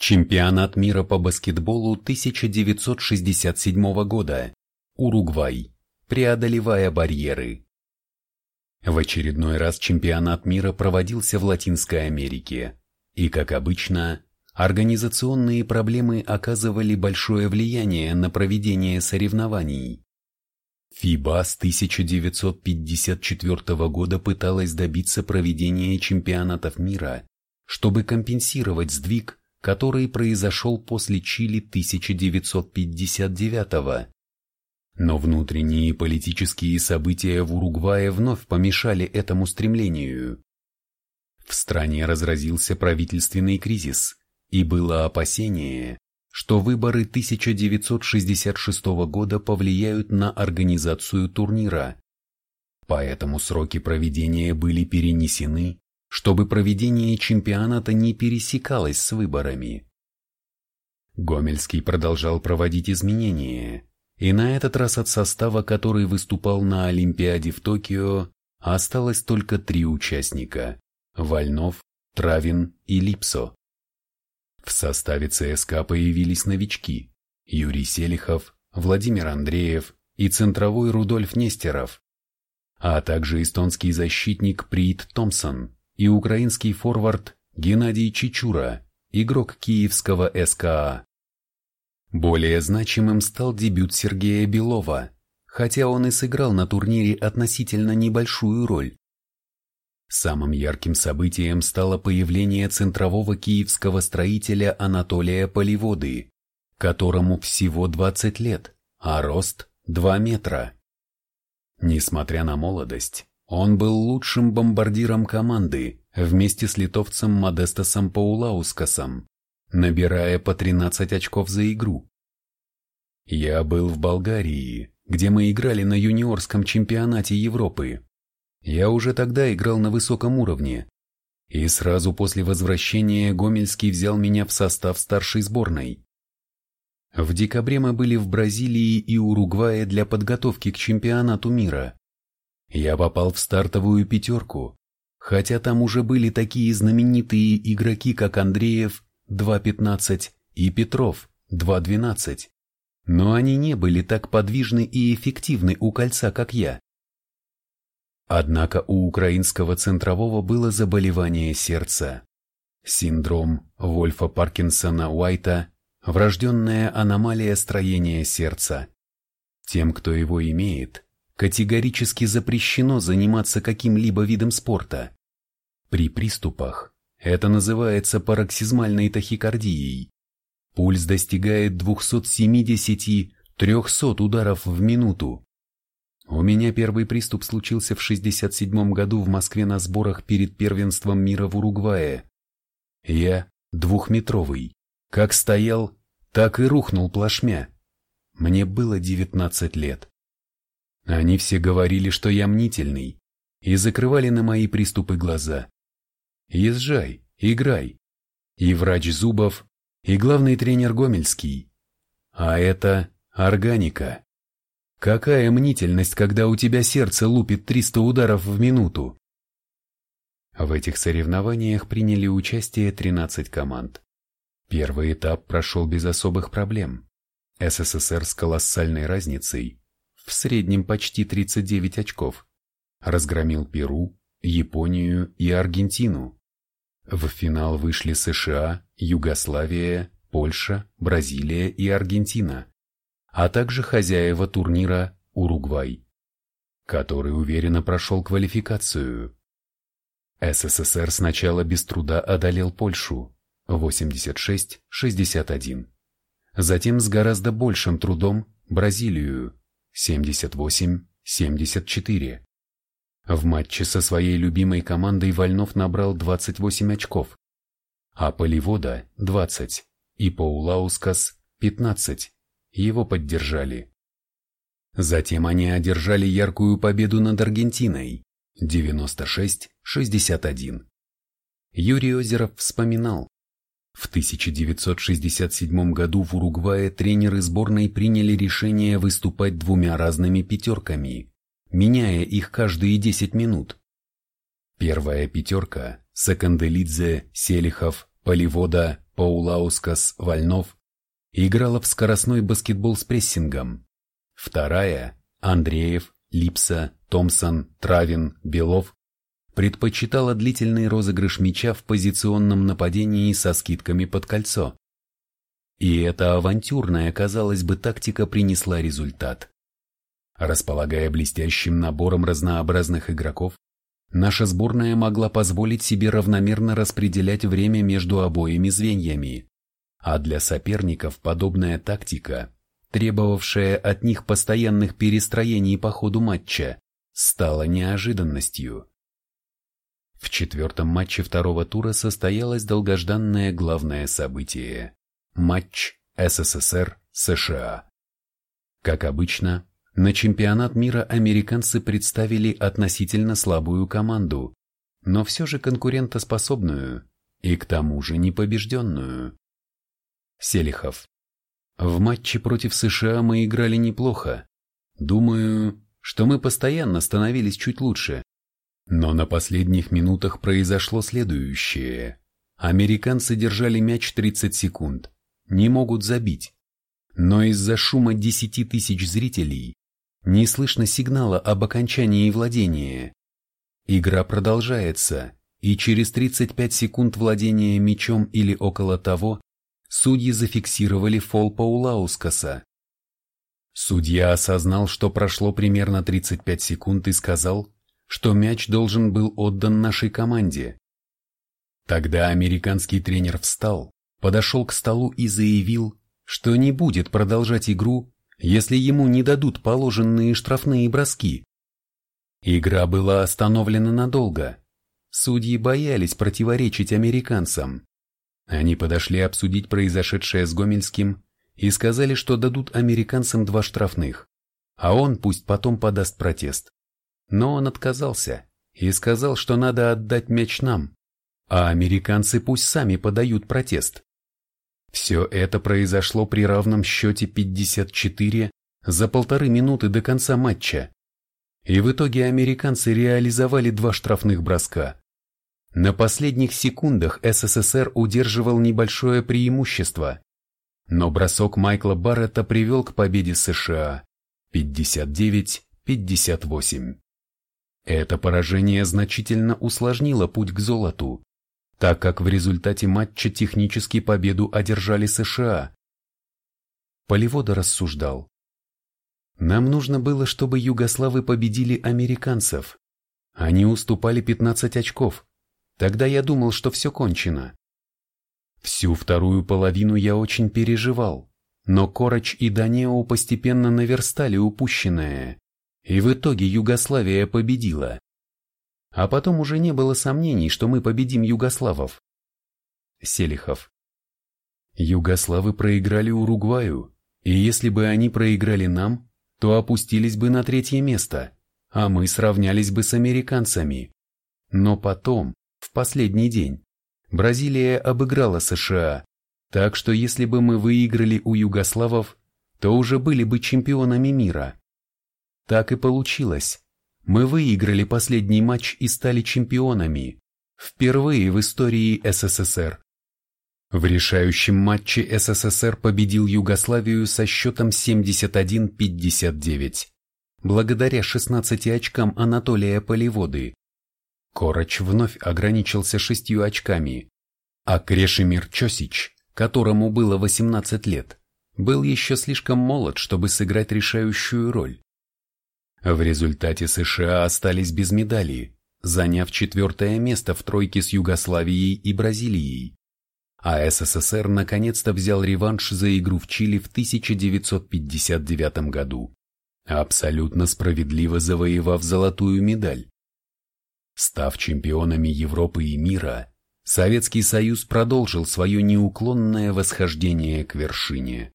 Чемпионат мира по баскетболу 1967 года. Уругвай. Преодолевая барьеры. В очередной раз чемпионат мира проводился в Латинской Америке. И, как обычно, организационные проблемы оказывали большое влияние на проведение соревнований. ФИБА с 1954 года пыталась добиться проведения чемпионатов мира, чтобы компенсировать сдвиг, который произошел после Чили 1959 Но внутренние политические события в Уругвае вновь помешали этому стремлению. В стране разразился правительственный кризис, и было опасение, что выборы 1966 года повлияют на организацию турнира. Поэтому сроки проведения были перенесены, чтобы проведение чемпионата не пересекалось с выборами. Гомельский продолжал проводить изменения, и на этот раз от состава, который выступал на Олимпиаде в Токио, осталось только три участника – Вольнов, Травин и Липсо. В составе ЦСКА появились новички – Юрий Селихов, Владимир Андреев и центровой Рудольф Нестеров, а также эстонский защитник Прит Томпсон и украинский форвард Геннадий Чичура, игрок киевского СКА. Более значимым стал дебют Сергея Белова, хотя он и сыграл на турнире относительно небольшую роль. Самым ярким событием стало появление центрового киевского строителя Анатолия Поливоды, которому всего 20 лет, а рост 2 метра. Несмотря на молодость, он был лучшим бомбардиром команды вместе с литовцем Модестасом Паулаускасом, набирая по 13 очков за игру. Я был в Болгарии, где мы играли на юниорском чемпионате Европы. Я уже тогда играл на высоком уровне, и сразу после возвращения Гомельский взял меня в состав старшей сборной. В декабре мы были в Бразилии и Уругвае для подготовки к чемпионату мира. Я попал в стартовую пятерку, хотя там уже были такие знаменитые игроки, как Андреев 2.15 и Петров 2.12, но они не были так подвижны и эффективны у кольца, как я. Однако у украинского центрового было заболевание сердца. Синдром Вольфа Паркинсона Уайта – врожденная аномалия строения сердца. Тем, кто его имеет, категорически запрещено заниматься каким-либо видом спорта. При приступах это называется пароксизмальной тахикардией. Пульс достигает 270-300 ударов в минуту. У меня первый приступ случился в 67 году в Москве на сборах перед первенством мира в Уругвае. Я двухметровый. Как стоял, так и рухнул плашмя. Мне было 19 лет. Они все говорили, что я мнительный, и закрывали на мои приступы глаза. Езжай, играй. И врач Зубов, и главный тренер Гомельский. А это органика. Какая мнительность, когда у тебя сердце лупит 300 ударов в минуту? В этих соревнованиях приняли участие 13 команд. Первый этап прошел без особых проблем. СССР с колоссальной разницей, в среднем почти 39 очков, разгромил Перу, Японию и Аргентину. В финал вышли США, Югославия, Польша, Бразилия и Аргентина а также хозяева турнира Уругвай, который уверенно прошел квалификацию. СССР сначала без труда одолел Польшу 86-61, затем с гораздо большим трудом Бразилию 78-74. В матче со своей любимой командой Вольнов набрал 28 очков, а Поливода – 20 и Паулаускас – 15. Его поддержали. Затем они одержали яркую победу над Аргентиной 96-61. Юрий Озеров вспоминал, в 1967 году в Уругвае тренеры сборной приняли решение выступать двумя разными пятерками, меняя их каждые 10 минут. Первая пятерка – Саканделидзе, Селихов, Поливода, Паулаускас, Вольнов, играла в скоростной баскетбол с прессингом. Вторая, Андреев, Липса, Томпсон, Травин, Белов, предпочитала длительный розыгрыш мяча в позиционном нападении со скидками под кольцо. И эта авантюрная, казалось бы, тактика принесла результат. Располагая блестящим набором разнообразных игроков, наша сборная могла позволить себе равномерно распределять время между обоими звеньями, а для соперников подобная тактика, требовавшая от них постоянных перестроений по ходу матча, стала неожиданностью. Четвертом матче второго тура состоялось долгожданное главное событие – матч СССР-США. Как обычно, на чемпионат мира американцы представили относительно слабую команду, но все же конкурентоспособную и к тому же непобежденную. Селихов. В матче против США мы играли неплохо. Думаю, что мы постоянно становились чуть лучше. Но на последних минутах произошло следующее. Американцы держали мяч 30 секунд, не могут забить. Но из-за шума 10 тысяч зрителей не слышно сигнала об окончании владения. Игра продолжается, и через 35 секунд владения мячом или около того, судьи зафиксировали фол Паулаускаса. Судья осознал, что прошло примерно 35 секунд и сказал, что мяч должен был отдан нашей команде. Тогда американский тренер встал, подошел к столу и заявил, что не будет продолжать игру, если ему не дадут положенные штрафные броски. Игра была остановлена надолго. Судьи боялись противоречить американцам. Они подошли обсудить произошедшее с Гомельским и сказали, что дадут американцам два штрафных, а он пусть потом подаст протест. Но он отказался и сказал, что надо отдать мяч нам, а американцы пусть сами подают протест. Все это произошло при равном счете 54 за полторы минуты до конца матча. И в итоге американцы реализовали два штрафных броска. На последних секундах СССР удерживал небольшое преимущество. Но бросок Майкла Барретта привел к победе США 59-58. Это поражение значительно усложнило путь к золоту, так как в результате матча технически победу одержали США. Поливода рассуждал. Нам нужно было, чтобы югославы победили американцев. Они уступали 15 очков. Тогда я думал, что все кончено. Всю вторую половину я очень переживал, но Короч и Данео постепенно наверстали упущенное, и в итоге Югославия победила. А потом уже не было сомнений, что мы победим югославов. Селихов. Югославы проиграли Уругваю, и если бы они проиграли нам, то опустились бы на третье место, а мы сравнялись бы с американцами. Но потом, в последний день, Бразилия обыграла США, так что если бы мы выиграли у югославов, то уже были бы чемпионами мира. Так и получилось. Мы выиграли последний матч и стали чемпионами. Впервые в истории СССР. В решающем матче СССР победил Югославию со счетом 71-59, благодаря 16 очкам Анатолия Поливоды. Короч вновь ограничился шестью очками, а Крешемир Чосич, которому было 18 лет, был еще слишком молод, чтобы сыграть решающую роль. В результате США остались без медалей, заняв четвертое место в тройке с Югославией и Бразилией. А СССР наконец-то взял реванш за игру в Чили в 1959 году, абсолютно справедливо завоевав золотую медаль. Став чемпионами Европы и мира, Советский Союз продолжил свое неуклонное восхождение к вершине.